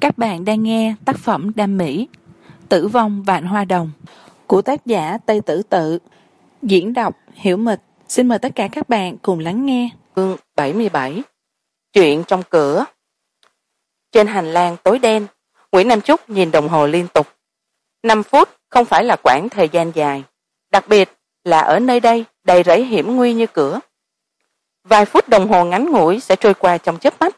các bạn đang nghe tác phẩm đam mỹ, tử vong vạn hoa đồng, của tác giả tây tử tự. Diễn đọc hiểu mịch. Xin mời tất cả các bạn cùng lắng nghe. Chương bảy mươi bảy, chuyện trong cửa. Trên hành lang tối đen, nguyễn nam trúc nhìn đồng hồ liên tục. Năm phút không phải là quãng thời gian dài, đặc biệt là ở nơi đây đầy rẫy hiểm nguy như cửa. Vài phút đồng hồ ngắn ngủi sẽ trôi qua trong chớp mắt.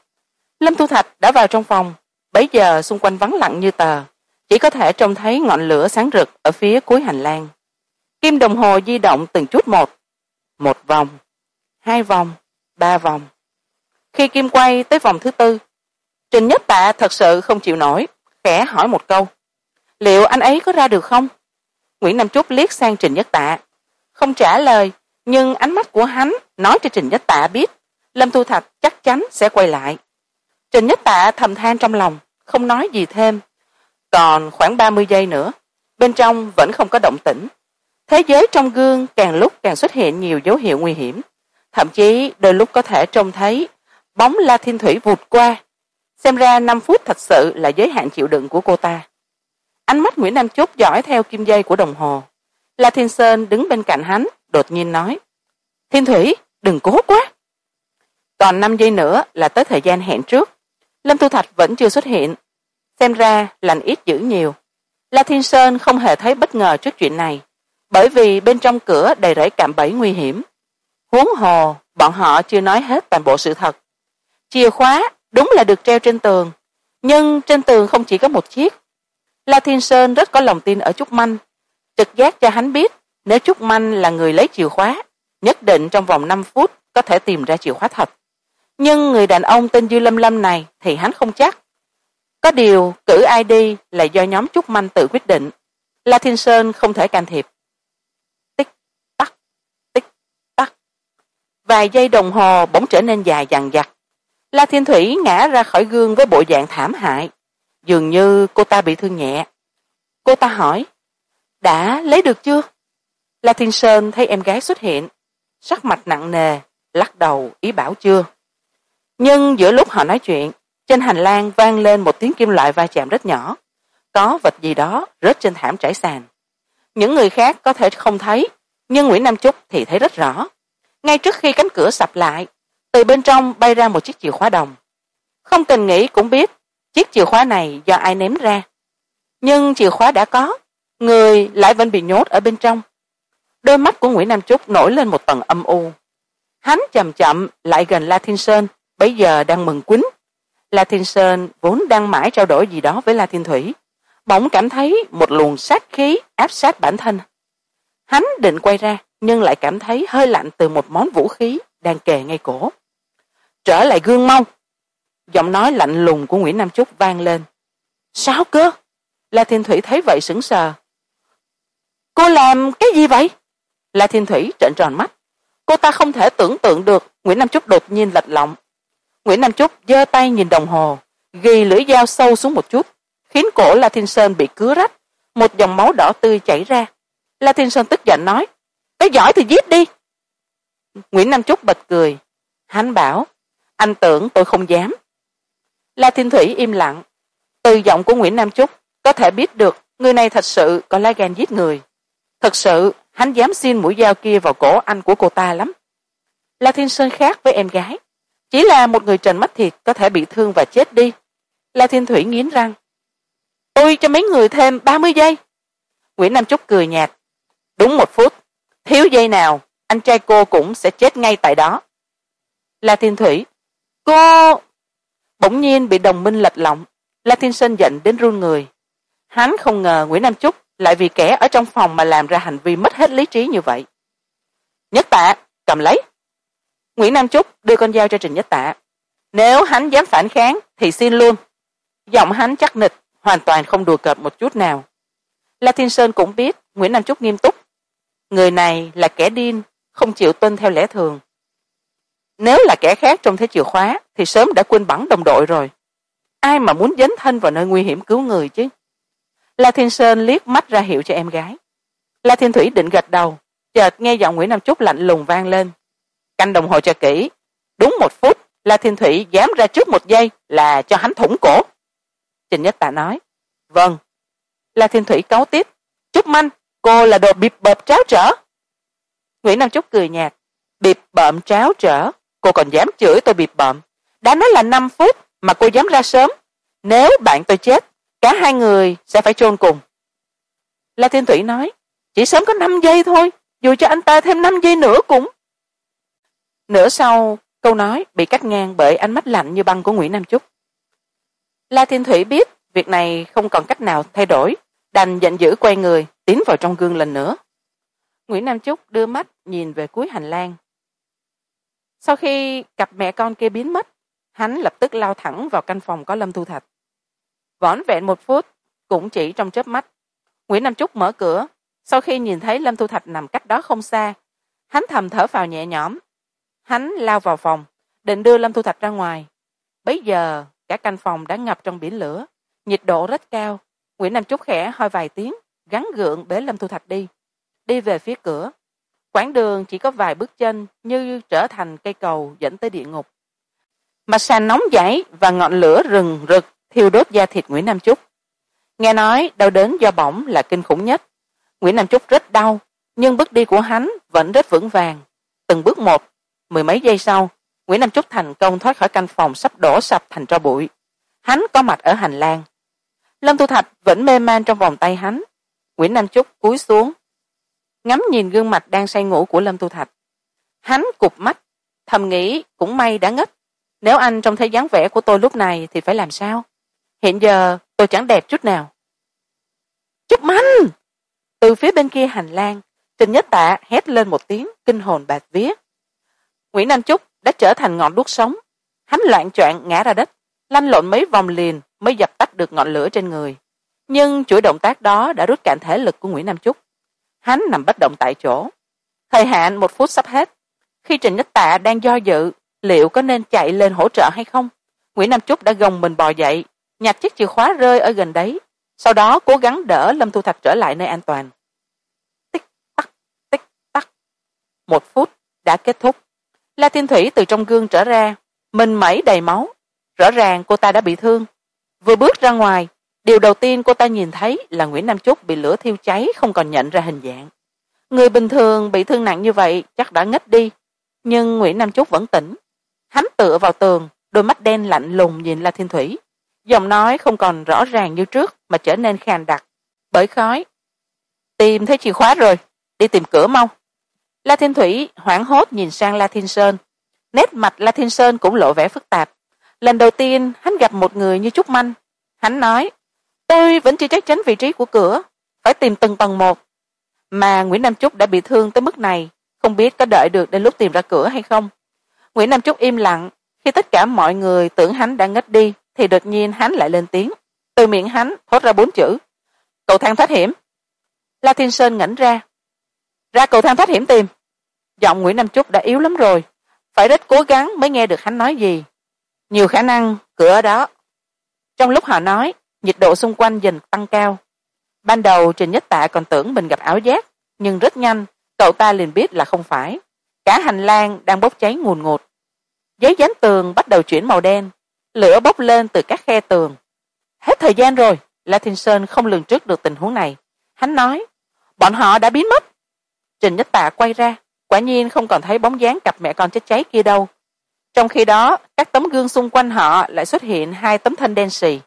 Lâm thu thạch đã vào trong phòng bấy giờ xung quanh vắng lặng như tờ, chỉ có thể trông thấy ngọn lửa sáng rực ở phía cuối hành lang. Kim đồng hồ di động từng chút một một vòng, hai vòng, ba vòng. Khi kim quay tới vòng thứ tư, trình nhất tạ thật sự không chịu nổi, khẽ hỏi một câu, liệu anh ấy có ra được không? Nguyễn nam trúc liếc sang trình nhất tạ, không trả lời, nhưng ánh mắt của hắn nói cho trình nhất tạ biết, lâm thu thạch chắc chắn sẽ quay lại. Trình nhất tạ thầm than trong lòng không nói gì thêm. Còn khoảng ba mươi giây nữa, bên trong vẫn không có động tĩnh. Thế giới trong gương càng lúc càng xuất hiện nhiều dấu hiệu nguy hiểm. Thậm chí đôi lúc có thể trông thấy bóng la thiên thủy vụt qua. Xem ra năm phút thật sự là giới hạn chịu đựng của cô ta. Ánh mắt nguyễn nam chúc dõi theo kim dây của đồng hồ. La thiên sơn đứng bên cạnh hắn, đột nhiên nói, thiên thủy, đừng cố quá. Còn năm giây nữa là tới thời gian hẹn trước lâm thu thạch vẫn chưa xuất hiện. Xem ra lành ít dữ nhiều. La thiên sơn không hề thấy bất ngờ trước chuyện này, bởi vì bên trong cửa đầy rẫy cạm bẫy nguy hiểm. Huống hồ, bọn họ chưa nói hết toàn bộ sự thật. Chìa khóa đúng là được treo trên tường, nhưng trên tường không chỉ có một chiếc. La thiên sơn rất có lòng tin ở trúc manh, trực giác cho hắn biết nếu trúc manh là người lấy chìa khóa, nhất định trong vòng năm phút có thể tìm ra chìa khóa thật nhưng người đàn ông tên dư lâm lâm này thì hắn không chắc. Có điều cử ai đi là do nhóm trúc manh tự quyết định. La thiên sơn không thể can thiệp. Tích tắc tích tắc. Vài giây đồng hồ bỗng trở nên dài dằn dặc. La thiên thủy ngã ra khỏi gương với bộ dạng thảm hại. Dường như cô ta bị thương nhẹ. Cô ta hỏi, đã lấy được chưa? La thiên sơn thấy em gái xuất hiện. Sắc mặt nặng nề, lắc đầu ý bảo chưa nhưng giữa lúc họ nói chuyện, trên hành lang vang lên một tiếng kim loại va chạm rất nhỏ. Có vật gì đó rớt trên thảm trải sàn. Những người khác có thể không thấy, nhưng nguyễn nam trúc thì thấy rất rõ. Ngay trước khi cánh cửa sập lại, từ bên trong bay ra một chiếc chìa khóa đồng. Không cần nghĩ cũng biết, chiếc chìa khóa này do ai ném ra. Nhưng chìa khóa đã có, người lại vẫn bị nhốt ở bên trong. Đôi mắt của nguyễn nam trúc nổi lên một tầng âm u. Hắn chậm chậm lại gần la thiên sơn bấy giờ đang mừng quýnh. La thiên sơn vốn đang mãi trao đổi gì đó với la thiên thủy. Bỗng cảm thấy một luồng sát khí áp sát bản thân. Hắn định quay ra, nhưng lại cảm thấy hơi lạnh từ một món vũ khí đang kề ngay cổ. Trở lại gương mau. Giọng nói lạnh lùng của nguyễn nam trúc vang lên. Sao cơ? La thiên thủy thấy vậy sững sờ. Cô làm cái gì vậy? La thiên thủy trợn tròn mắt. Cô ta không thể tưởng tượng được nguyễn nam trúc đột nhiên lệch lọng nguyễn nam Chúc giơ tay nhìn đồng hồ, ghi lưỡi dao sâu xuống một chút, khiến cổ la thiên sơn bị cứa rách, một dòng máu đỏ tươi chảy ra. La thiên sơn tức giận nói, cái giỏi thì giết đi. Nguyễn nam Chúc bật cười. Hắn bảo, anh tưởng tôi không dám. La thiên thủy im lặng. Từ giọng của nguyễn nam Chúc, có thể biết được người này thật sự có lá gan giết người. Thật sự, hắn dám xin mũi dao kia vào cổ anh của cô ta lắm. La thiên sơn khác với em gái chỉ là một người trần mắt thịt có thể bị thương và chết đi. La thiên thủy nghiến răng. Tôi cho mấy người thêm ba mươi giây. Nguyễn nam trúc cười nhạt. Đúng một phút. Thiếu giây nào, anh trai cô cũng sẽ chết ngay tại đó. La thiên thủy. Cô! Bỗng nhiên bị đồng minh lật lọng. La thiên sinh giận đến run người. Hắn không ngờ nguyễn nam trúc lại vì kẻ ở trong phòng mà làm ra hành vi mất hết lý trí như vậy. Nhất tạ cầm lấy nguyễn nam trúc đưa con dao cho trình nhất tạ nếu hắn dám phản kháng thì xin luôn. Giọng hắn chắc nịch, hoàn toàn không đùa cợt một chút nào. La thiên sơn cũng biết nguyễn nam trúc nghiêm túc. Người này là kẻ điên, không chịu tuân theo lẽ thường. Nếu là kẻ khác trong thế chìa khóa thì sớm đã quên bẵng đồng đội rồi. Ai mà muốn dấn thân vào nơi nguy hiểm cứu người chứ? La thiên sơn liếc mắt ra hiệu cho em gái. La thiên thủy định gật đầu, chợt nghe giọng nguyễn nam trúc lạnh lùng vang lên canh đồng hồ cho kỹ. Đúng một phút la thiên thủy dám ra trước một giây là cho hắn thủng cổ. Trình nhất tạ nói vâng. La thiên thủy cáu tiếp trúc manh, cô là đồ bịp bợp tráo trở. Nguyễn nam trúc cười nhạt, bịp bợm tráo trở? Cô còn dám chửi tôi bịp bợm? Đã nói là năm phút mà cô dám ra sớm. Nếu bạn tôi chết, cả hai người sẽ phải chôn cùng. La thiên thủy nói, chỉ sớm có năm giây thôi, dù cho anh ta thêm năm giây nữa cũng nửa sau, câu nói bị cắt ngang bởi ánh mắt lạnh như băng của nguyễn nam Chúc. La thiên thủy biết việc này không còn cách nào thay đổi. Đành giận dữ quay người, tiến vào trong gương lần nữa. Nguyễn nam Chúc đưa mắt nhìn về cuối hành lang. Sau khi cặp mẹ con kia biến mất, hắn lập tức lao thẳng vào căn phòng có lâm thu thạch. Vỏn vẹn một phút, cũng chỉ trong chớp mắt, nguyễn nam trúc mở cửa. Sau khi nhìn thấy lâm thu thạch nằm cách đó không xa, hắn thầm thở phào nhẹ nhõm hắn lao vào phòng, định đưa lâm thu thạch ra ngoài. Bấy giờ, cả căn phòng đã ngập trong biển lửa, nhiệt độ rất cao. Nguyễn nam trúc khẽ hoi vài tiếng, gắn gượng bế lâm thu thạch đi. Đi về phía cửa. Quãng đường chỉ có vài bước chân như trở thành cây cầu dẫn tới địa ngục. Mặt sàn nóng dãy và ngọn lửa rừng rực thiêu đốt da thịt nguyễn nam trúc nghe nói đau đớn do bỏng là kinh khủng nhất. Nguyễn nam trúc rất đau, nhưng bước đi của hắn vẫn rất vững vàng. Từng bước một mười mấy giây sau, nguyễn nam trúc thành công thoát khỏi căn phòng sắp đổ sập thành tro bụi. Hắn có mặt ở hành lang. Lâm thu thạch vẫn mê man trong vòng tay hắn. Nguyễn nam trúc cúi xuống, ngắm nhìn gương mặt đang say ngủ của lâm thu thạch. Hắn cụp mắt, thầm nghĩ cũng may đã ngất. Nếu anh trông thấy dáng vẻ của tôi lúc này thì phải làm sao? Hiện giờ tôi chẳng đẹp chút nào. Chúc manh! Từ phía bên kia hành lang, trình nhất tạ hét lên một tiếng kinh hồn bạt vía nguyễn nam Chúc đã trở thành ngọn đuốc sống. Hắn loạn choạng ngã ra đất, lăn lộn mấy vòng liền mới dập tắt được ngọn lửa trên người. Nhưng chuỗi động tác đó đã rút cạn thể lực của nguyễn nam Chúc. hắn nằm bất động tại chỗ. Thời hạn một phút sắp hết. Khi trịnh nhất tạ đang do dự liệu có nên chạy lên hỗ trợ hay không, nguyễn nam Chúc đã gồng mình bò dậy, nhặt chiếc chìa khóa rơi ở gần đấy, sau đó cố gắng đỡ lâm thu thạch trở lại nơi an toàn. Tích tắc tích tắc. Một phút đã kết thúc la thiên thủy từ trong gương trở ra, mình mẩy đầy máu. Rõ ràng cô ta đã bị thương. Vừa bước ra ngoài, điều đầu tiên cô ta nhìn thấy là nguyễn nam Chúc bị lửa thiêu cháy không còn nhận ra hình dạng. Người bình thường bị thương nặng như vậy chắc đã ngất đi, nhưng nguyễn nam Chúc vẫn tỉnh. Hắn tựa vào tường, đôi mắt đen lạnh lùng nhìn la thiên thủy. Giọng nói không còn rõ ràng như trước mà trở nên khàn đặc. Bởi khói, tìm thấy chìa khóa rồi, đi tìm cửa mau la thiên thủy hoảng hốt nhìn sang la thiên sơn. Nét mặt la thiên sơn cũng lộ vẻ phức tạp. Lần đầu tiên hắn gặp một người như trúc manh. Hắn nói, tôi vẫn chưa chắc chắn vị trí của cửa. Phải tìm từng tầng một. Mà nguyễn nam trúc đã bị thương tới mức này, không biết có đợi được đến lúc tìm ra cửa hay không. Nguyễn nam trúc im lặng. Khi tất cả mọi người tưởng hắn đã ngất đi, thì đột nhiên hắn lại lên tiếng. Từ miệng hắn thốt ra bốn chữ, cầu thang thoát hiểm. La thiên sơn ngẩn ra. Ra cầu thang thoát hiểm tìm giọng nguyễn nam chúc đã yếu lắm rồi. Phải rất cố gắng mới nghe được hắn nói gì. Nhiều khả năng, cửa ở đó. Trong lúc họ nói, nhiệt độ xung quanh dần tăng cao. Ban đầu, trình nhất tạ còn tưởng mình gặp ảo giác, nhưng rất nhanh, cậu ta liền biết là không phải. Cả hành lang đang bốc cháy ngùn ngụt. Giấy dán tường bắt đầu chuyển màu đen, lửa bốc lên từ các khe tường. Hết thời gian rồi la thiên sơn không lường trước được tình huống này. Hắn nói, bọn họ đã biến mất. Trình nhất tạ quay ra quả nhiên không còn thấy bóng dáng cặp mẹ con chết cháy kia đâu. Trong khi đó, các tấm gương xung quanh họ lại xuất hiện hai tấm thân đen sì.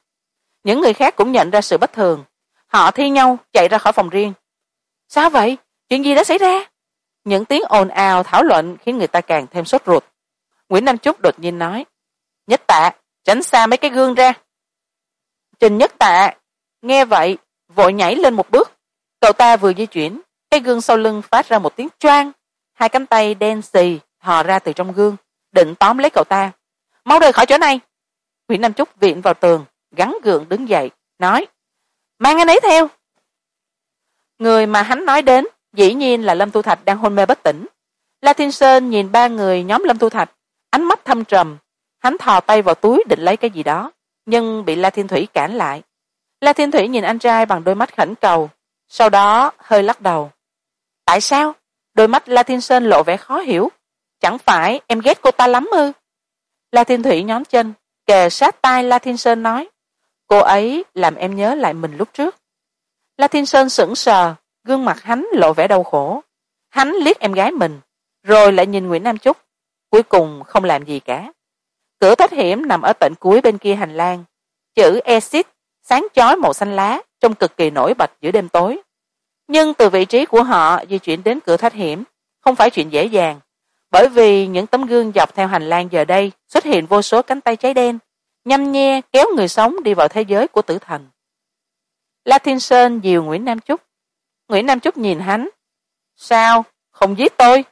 những người khác cũng nhận ra sự bất thường. Họ thi nhau chạy ra khỏi phòng riêng. Sao vậy? Chuyện gì đã xảy ra? Những tiếng ồn ào thảo luận khiến người ta càng thêm sốt ruột. Nguyễn nam trúc đột nhiên nói, nhất tạ, tránh xa mấy cái gương ra. Trình nhất tạ nghe vậy, vội nhảy lên một bước. Cậu ta vừa di chuyển, cái gương sau lưng phát ra một tiếng choang hai cánh tay đen xì thò ra từ trong gương, định tóm lấy cậu ta. Mau rời khỏi chỗ này. Nguyễn nam trúc viện vào tường, gắn gượng đứng dậy, nói, mang anh ấy theo. Người mà hắn nói đến dĩ nhiên là lâm tu thạch đang hôn mê bất tỉnh. La thiên sơn nhìn ba người nhóm lâm tu thạch, ánh mắt thâm trầm, hắn thò tay vào túi định lấy cái gì đó, nhưng bị la thiên thủy cản lại. La thiên thủy nhìn anh trai bằng đôi mắt khẩn cầu, sau đó hơi lắc đầu. Tại sao? Đôi mắt la thiên sơn lộ vẻ khó hiểu. Chẳng phải em ghét cô ta lắm ư? La thiên thủy nhón chân, kề sát tai la thiên sơn nói, cô ấy làm em nhớ lại mình lúc trước. La thiên sơn sững sờ, gương mặt hắn lộ vẻ đau khổ. Hắn liếc em gái mình, rồi lại nhìn nguyễn nam trúc cuối cùng không làm gì cả. Cửa thoát hiểm nằm ở tận cuối bên kia hành lang. Chữ exit sáng chói màu xanh lá, trông cực kỳ nổi bật giữa đêm tối nhưng từ vị trí của họ di chuyển đến cửa thoát hiểm, không phải chuyện dễ dàng. Bởi vì những tấm gương dọc theo hành lang giờ đây xuất hiện vô số cánh tay cháy đen, nhăm nhe kéo người sống đi vào thế giới của tử thần. La thiên sơn dìu nguyễn nam trúc nguyễn nam trúc nhìn hắn. Sao? Không giết tôi?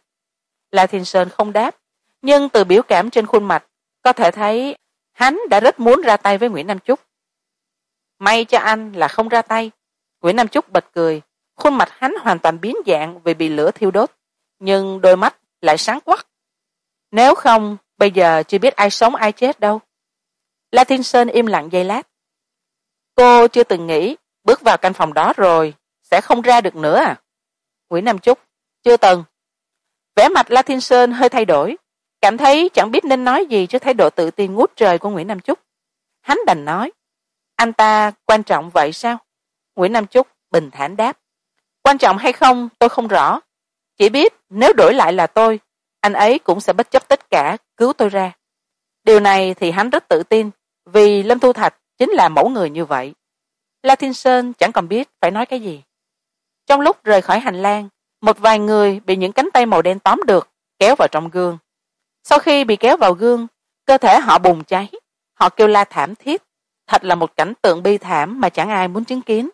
La thiên sơn không đáp. Nhưng từ biểu cảm trên khuôn mặt, có thể thấy hắn đã rất muốn ra tay với nguyễn nam trúc may cho anh là không ra tay. Nguyễn nam trúc bật cười khuôn mặt hắn hoàn toàn biến dạng vì bị lửa thiêu đốt, nhưng đôi mắt lại sáng quắc. Nếu không, bây giờ chưa biết ai sống ai chết đâu. La thiên sơn im lặng giây lát. Cô chưa từng nghĩ bước vào căn phòng đó rồi sẽ không ra được nữa à? Nguyễn nam Chúc, chưa từng. Vẻ mặt la thiên sơn hơi thay đổi, cảm thấy chẳng biết nên nói gì trước thái độ tự tin ngút trời của nguyễn nam Chúc. hắn đành nói, anh ta quan trọng vậy sao? Nguyễn nam Chúc bình thản đáp quan trọng hay không, tôi không rõ. Chỉ biết nếu đổi lại là tôi, anh ấy cũng sẽ bất chấp tất cả, cứu tôi ra. Điều này thì hắn rất tự tin, vì lâm thu thạch chính là mẫu người như vậy. La thiên sơn chẳng còn biết phải nói cái gì. Trong lúc rời khỏi hành lang, một vài người bị những cánh tay màu đen tóm được, kéo vào trong gương. Sau khi bị kéo vào gương, cơ thể họ bùng cháy. Họ kêu la thảm thiết. Thật là một cảnh tượng bi thảm mà chẳng ai muốn chứng kiến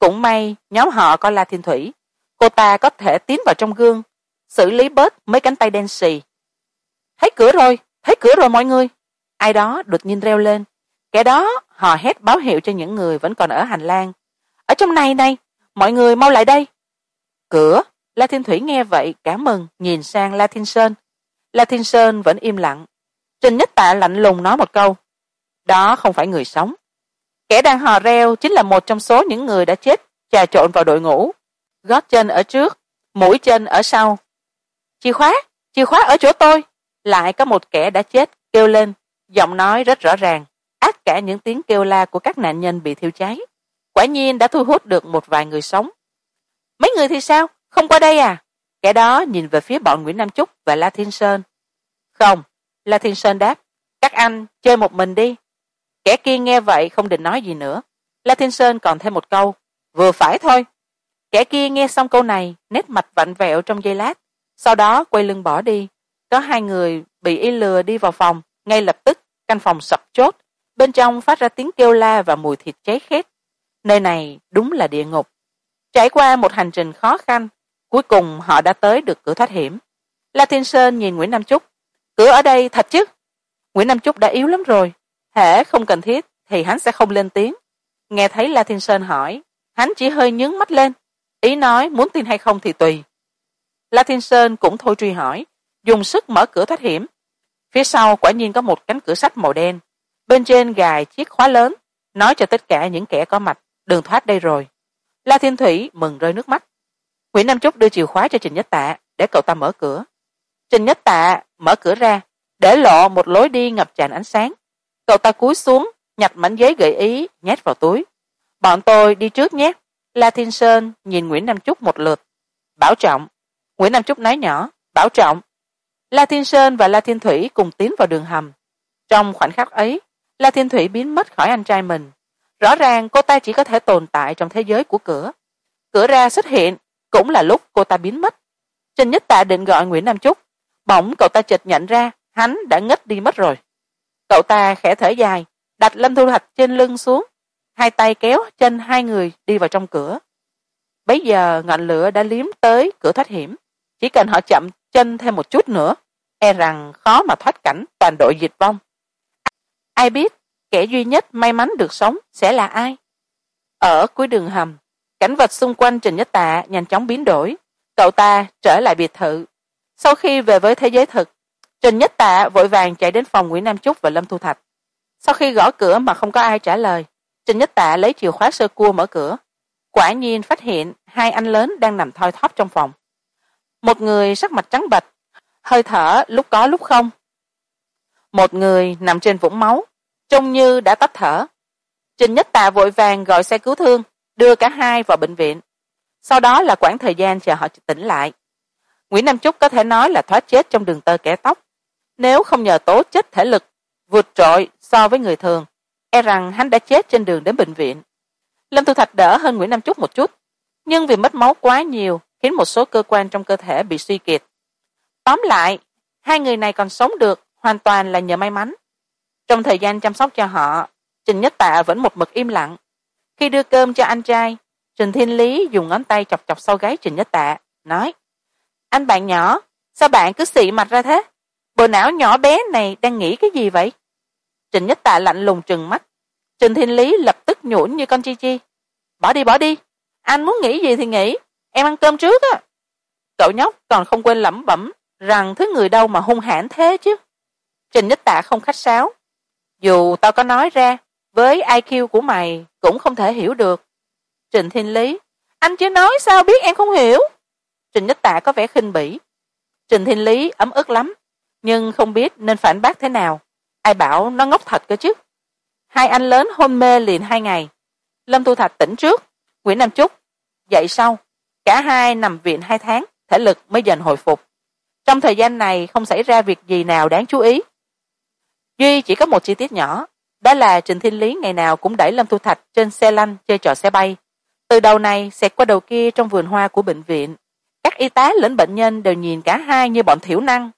cũng may, nhóm họ có la thiên thủy. Cô ta có thể tiến vào trong gương, xử lý bớt mấy cánh tay đen xì. Thấy cửa rồi, thấy cửa rồi mọi người. Ai đó đột nhiên reo lên. Kẻ đó hò hét báo hiệu cho những người vẫn còn ở hành lang. Ở trong này này, mọi người mau lại đây. Cửa, la thiên thủy nghe vậy cảm mừng, nhìn sang la thiên sơn. La thiên sơn vẫn im lặng. Trình nhất tạ lạnh lùng nói một câu. Đó không phải người sống kẻ đang hò reo chính là một trong số những người đã chết, trà trộn vào đội ngũ. Gót chân ở trước, mũi chân ở sau. Chìa khóa chìa khóa ở chỗ tôi. Lại có một kẻ đã chết, kêu lên. Giọng nói rất rõ ràng. Át cả những tiếng kêu la của các nạn nhân bị thiêu cháy. Quả nhiên đã thu hút được một vài người sống. Mấy người thì sao? Không qua đây à? Kẻ đó nhìn về phía bọn nguyễn nam trúc và la thiên sơn. Không, la thiên sơn đáp. Các anh chơi một mình đi kẻ kia nghe vậy không định nói gì nữa. La thiên sơn còn thêm một câu, vừa phải thôi. Kẻ kia nghe xong câu này, nét mặt vặn vẹo trong giây lát. Sau đó quay lưng bỏ đi. Có hai người bị y lừa đi vào phòng. Ngay lập tức, căn phòng sập chốt. Bên trong phát ra tiếng kêu la và mùi thịt cháy khét. Nơi này đúng là địa ngục. Trải qua một hành trình khó khăn, cuối cùng họ đã tới được cửa thoát hiểm. La thiên sơn nhìn nguyễn nam trúc cửa ở đây thật chứ? Nguyễn nam trúc đã yếu lắm rồi hễ không cần thiết thì hắn sẽ không lên tiếng. Nghe thấy la thiên sơn hỏi, hắn chỉ hơi nhướng mắt lên. Ý nói muốn tin hay không thì tùy. La thiên sơn cũng thôi truy hỏi, dùng sức mở cửa thoát hiểm. Phía sau quả nhiên có một cánh cửa sắt màu đen. Bên trên gài chiếc khóa lớn, nói cho tất cả những kẻ có mặt đường thoát đây rồi. La thiên thủy mừng rơi nước mắt. Nguyễn nam trúc đưa chìa khóa cho trình nhất tạ để cậu ta mở cửa. Trình nhất tạ mở cửa ra, để lộ một lối đi ngập tràn ánh sáng cậu ta cúi xuống, nhặt mảnh giấy gợi ý, nhét vào túi. Bọn tôi đi trước nhé. La thiên sơn nhìn nguyễn nam trúc một lượt. Bảo trọng. Nguyễn nam trúc nói nhỏ. Bảo trọng. La thiên sơn và la thiên thủy cùng tiến vào đường hầm. Trong khoảnh khắc ấy, la thiên thủy biến mất khỏi anh trai mình. Rõ ràng cô ta chỉ có thể tồn tại trong thế giới của cửa. Cửa ra xuất hiện cũng là lúc cô ta biến mất. Trình nhất tạ định gọi nguyễn nam trúc bỗng cậu ta chợt nhận ra, hắn đã ngất đi mất rồi cậu ta khẽ thở dài đặt lâm thu thạch trên lưng xuống, hai tay kéo chân hai người đi vào trong cửa. Bấy giờ ngọn lửa đã liếm tới cửa thoát hiểm, chỉ cần họ chậm chân thêm một chút nữa e rằng khó mà thoát cảnh toàn đội diệt vong. Ai biết kẻ duy nhất may mắn được sống sẽ là ai? Ở cuối đường hầm, cảnh vật xung quanh trình nhất tạ nhanh chóng biến đổi, cậu ta trở lại biệt thự. Sau khi về với thế giới thực trình nhất tạ vội vàng chạy đến phòng nguyễn nam trúc và lâm thu thạch. Sau khi gõ cửa mà không có ai trả lời, trình nhất tạ lấy chìa khóa sơ cua mở cửa. Quả nhiên phát hiện hai anh lớn đang nằm thoi thóp trong phòng. Một người sắc mặt trắng bệch, hơi thở lúc có lúc không. Một người nằm trên vũng máu, trông như đã tắt thở. Trình nhất tạ vội vàng gọi xe cứu thương, đưa cả hai vào bệnh viện. Sau đó là quãng thời gian chờ họ tỉnh lại. Nguyễn nam chúc có thể nói là thoát chết trong đường tơ kẻ tóc nếu không nhờ tố chất thể lực vượt trội so với người thường e rằng hắn đã chết trên đường đến bệnh viện. Lâm thu thạch đỡ hơn nguyễn nam chúc một chút, nhưng vì mất máu quá nhiều khiến một số cơ quan trong cơ thể bị suy kiệt. Tóm lại, hai người này còn sống được hoàn toàn là nhờ may mắn. Trong thời gian chăm sóc cho họ, trình nhất tạ vẫn một mực im lặng. Khi đưa cơm cho anh trai, trình thiên lý dùng ngón tay chọc chọc sau gáy trình nhất tạ, nói, anh bạn nhỏ, sao bạn cứ xị mặt ra thế? Bộ não nhỏ bé này đang nghĩ cái gì vậy? Trình nhất tạ lạnh lùng trừng mắt. Trình thiên lý lập tức nhũn như con chi chi. Bỏ đi bỏ đi. Anh muốn nghĩ gì thì nghĩ. Em ăn cơm trước á. Cậu nhóc còn không quên lẩm bẩm rằng thứ người đâu mà hung hãn thế chứ. Trình nhất tạ không khách sáo. Dù tao có nói ra, với iq của mày cũng không thể hiểu được. Trình thiên lý, anh chưa nói sao biết em không hiểu? Trình nhất tạ có vẻ khinh bỉ. Trình thiên lý ấm ức lắm nhưng không biết nên phản bác thế nào. Ai bảo nó ngốc thật cơ chứ? Hai anh lớn hôn mê liền hai ngày. Lâm tu thạch tỉnh trước, nguyễn nam trúc dậy sau. Cả hai nằm viện hai tháng, thể lực mới dần hồi phục. Trong thời gian này không xảy ra việc gì nào đáng chú ý. Duy chỉ có một chi tiết nhỏ, đó là trình thiên lý ngày nào cũng đẩy lâm thu thạch trên xe lăn chơi trò xe bay. Từ đầu này xẹt qua đầu kia trong vườn hoa của bệnh viện. Các y tá lẫn bệnh nhân đều nhìn cả hai như bọn thiểu năng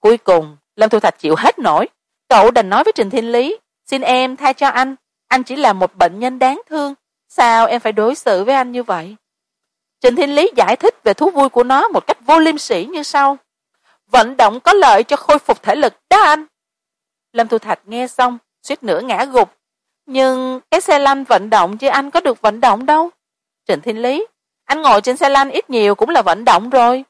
cuối cùng, lâm thu thạch chịu hết nổi. Cậu đành nói với trình thiên lý, xin em tha cho anh. Anh chỉ là một bệnh nhân đáng thương. Sao em phải đối xử với anh như vậy? Trình thiên lý giải thích về thú vui của nó một cách vô liêm sỉ như sau. Vận động có lợi cho khôi phục thể lực đó anh. Lâm thu thạch nghe xong, suýt nữa ngã gục. Nhưng cái xe lăn vận động chứ anh có được vận động đâu. Trịnh thiên lý, anh ngồi trên xe lăn ít nhiều cũng là vận động rồi.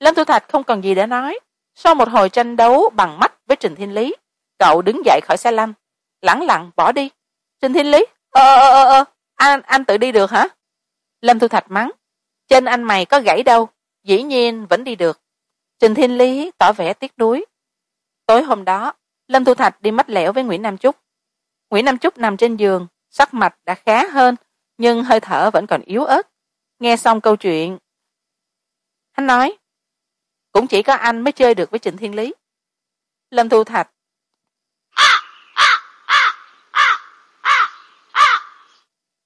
Lâm thu thạch không còn gì để nói sau một hồi tranh đấu bằng mắt với trình thiên lý, cậu đứng dậy khỏi xe lăn, lẳng lặng bỏ đi. Trình thiên lý ờ ờ ờ ờ anh anh tự đi được hả? Lâm thu thạch mắng chân anh mày có gãy đâu, dĩ nhiên vẫn đi được. Trình thiên lý tỏ vẻ tiếc nuối. Tối hôm đó, lâm thu thạch đi mất lẻo với nguyễn nam trúc nguyễn nam trúc nằm trên giường, sắc mặt đã khá hơn, nhưng hơi thở vẫn còn yếu ớt. Nghe xong câu chuyện hắn nói cũng chỉ có anh mới chơi được với trịnh thiên lý. Lâm thu thạch.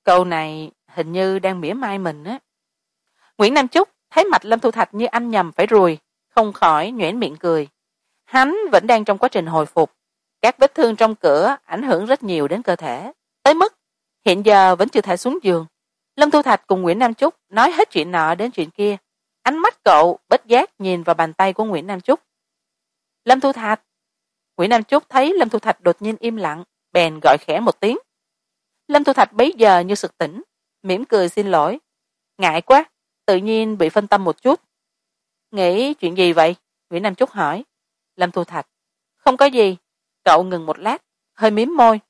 Câu này hình như đang mỉa mai mình á. Nguyễn nam Chúc thấy mặt lâm thu thạch như anh nhầm phải ruồi không khỏi nhoẻn miệng cười. Hắn vẫn đang trong quá trình hồi phục. Các vết thương trong cửa ảnh hưởng rất nhiều đến cơ thể. Tới mức, hiện giờ vẫn chưa thể xuống giường. Lâm thu thạch cùng nguyễn nam Chúc nói hết chuyện nọ đến chuyện kia ánh mắt cậu bất giác nhìn vào bàn tay của nguyễn nam trúc lâm thu thạch. Nguyễn nam trúc thấy lâm thu thạch đột nhiên im lặng, bèn gọi khẽ một tiếng. Lâm thu thạch bấy giờ như sực tỉnh, mỉm cười xin lỗi. Ngại quá, tự nhiên bị phân tâm một chút. Nghĩ chuyện gì vậy? Nguyễn nam trúc hỏi. Lâm thu thạch. Không có gì. Cậu ngừng một lát, hơi mím môi.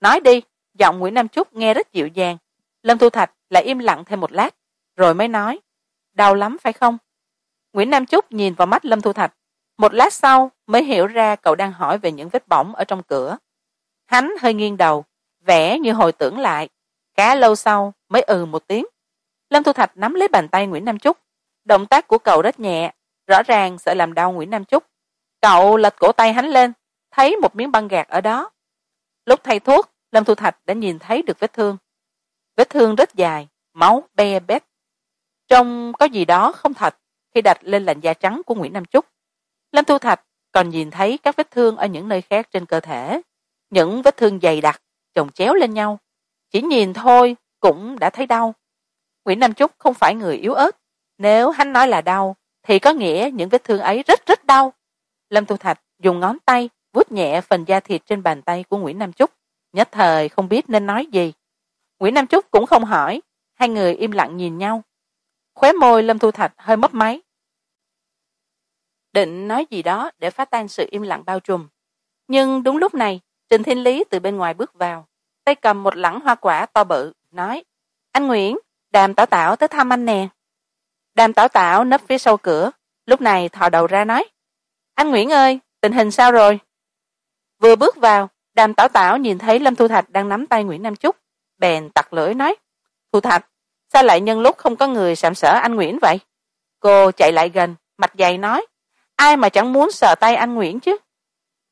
Nói đi, giọng nguyễn nam trúc nghe rất dịu dàng. Lâm thu thạch lại im lặng thêm một lát, rồi mới nói đau lắm, phải không? Nguyễn nam trúc nhìn vào mắt lâm thu thạch. Một lát sau mới hiểu ra cậu đang hỏi về những vết bỏng ở trong cửa. Hắn hơi nghiêng đầu, vẻ như hồi tưởng lại. Khá lâu sau mới ừ một tiếng. Lâm thu thạch nắm lấy bàn tay nguyễn nam trúc động tác của cậu rất nhẹ, rõ ràng sợ làm đau nguyễn nam trúc cậu lật cổ tay hắn lên, thấy một miếng băng gạc ở đó. Lúc thay thuốc, lâm thu thạch đã nhìn thấy được vết thương. Vết thương rất dài, máu be bét trông có gì đó không thật khi đặt lên làn da trắng của nguyễn nam trúc lâm thu thạch còn nhìn thấy các vết thương ở những nơi khác trên cơ thể. Những vết thương dày đặc, chồng chéo lên nhau. Chỉ nhìn thôi cũng đã thấy đau. Nguyễn nam trúc không phải người yếu ớt. Nếu hắn nói là đau, thì có nghĩa những vết thương ấy rất rất đau. Lâm thu thạch dùng ngón tay vuốt nhẹ phần da thịt trên bàn tay của nguyễn nam trúc nhất thời không biết nên nói gì. Nguyễn nam trúc cũng không hỏi. Hai người im lặng nhìn nhau khóe môi lâm thu thạch hơi mấp máy. Định nói gì đó để phá tan sự im lặng bao trùm. Nhưng đúng lúc này, trình thiên lý từ bên ngoài bước vào, tay cầm một lẵng hoa quả to bự, nói, anh nguyễn, đàm tảo tảo tới thăm anh nè. Đàm tảo tảo nấp phía sau cửa, lúc này thò đầu ra nói, anh nguyễn ơi, tình hình sao rồi? Vừa bước vào, đàm tảo tảo nhìn thấy lâm thu thạch đang nắm tay nguyễn nam trúc bèn tặc lưỡi nói, thu thạch sao lại nhân lúc không có người sạm sỡ anh nguyễn vậy? Cô chạy lại gần mặt dày nói ai mà chẳng muốn sờ tay anh nguyễn chứ?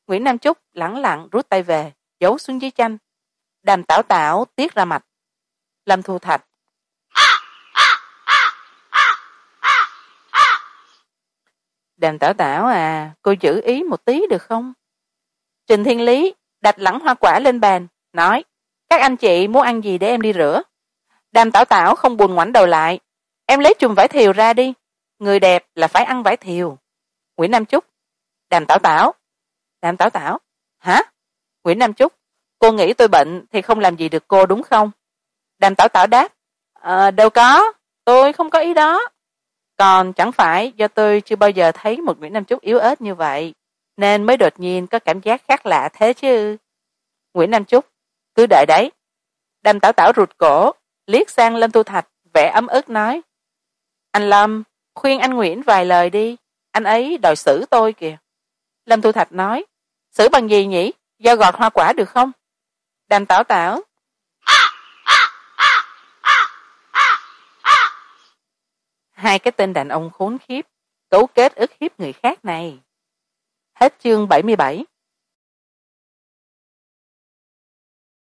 Nguyễn nam trúc lẳng lặng rút tay về giấu xuống dưới chanh. Đàm tảo tảo tiết ra mạch, lâm thu thạch. Đàm tảo tảo à cô giữ ý một tí được không? Trình thiên lý đặt lẳng hoa quả lên bàn nói các anh chị muốn ăn gì để em đi rửa? Đàm tảo tảo không buồn ngoảnh đầu lại. Em lấy chùm vải thiều ra đi. Người đẹp là phải ăn vải thiều. Nguyễn nam trúc đàm tảo tảo. Đàm tảo tảo. Hả? Nguyễn nam trúc cô nghĩ tôi bệnh thì không làm gì được cô đúng không? Đàm tảo tảo đáp. Ờ đâu có. Tôi không có ý đó. Còn chẳng phải do tôi chưa bao giờ thấy một nguyễn nam trúc yếu ớt như vậy, nên mới đột nhiên có cảm giác khác lạ thế chứ. Nguyễn nam trúc cứ đợi đấy. Đàm tảo tảo rụt cổ liếc sang lâm tu thạch, vẻ ấm ức nói, anh lâm, khuyên anh nguyễn vài lời đi, anh ấy đòi xử tôi kìa. Lâm tu thạch nói, xử bằng gì nhỉ? Do gọt hoa quả được không? Đàm tảo tảo, hai cái tên đàn ông khốn khiếp, cấu kết ức hiếp người khác này. Hết chương bảy mươi bảy.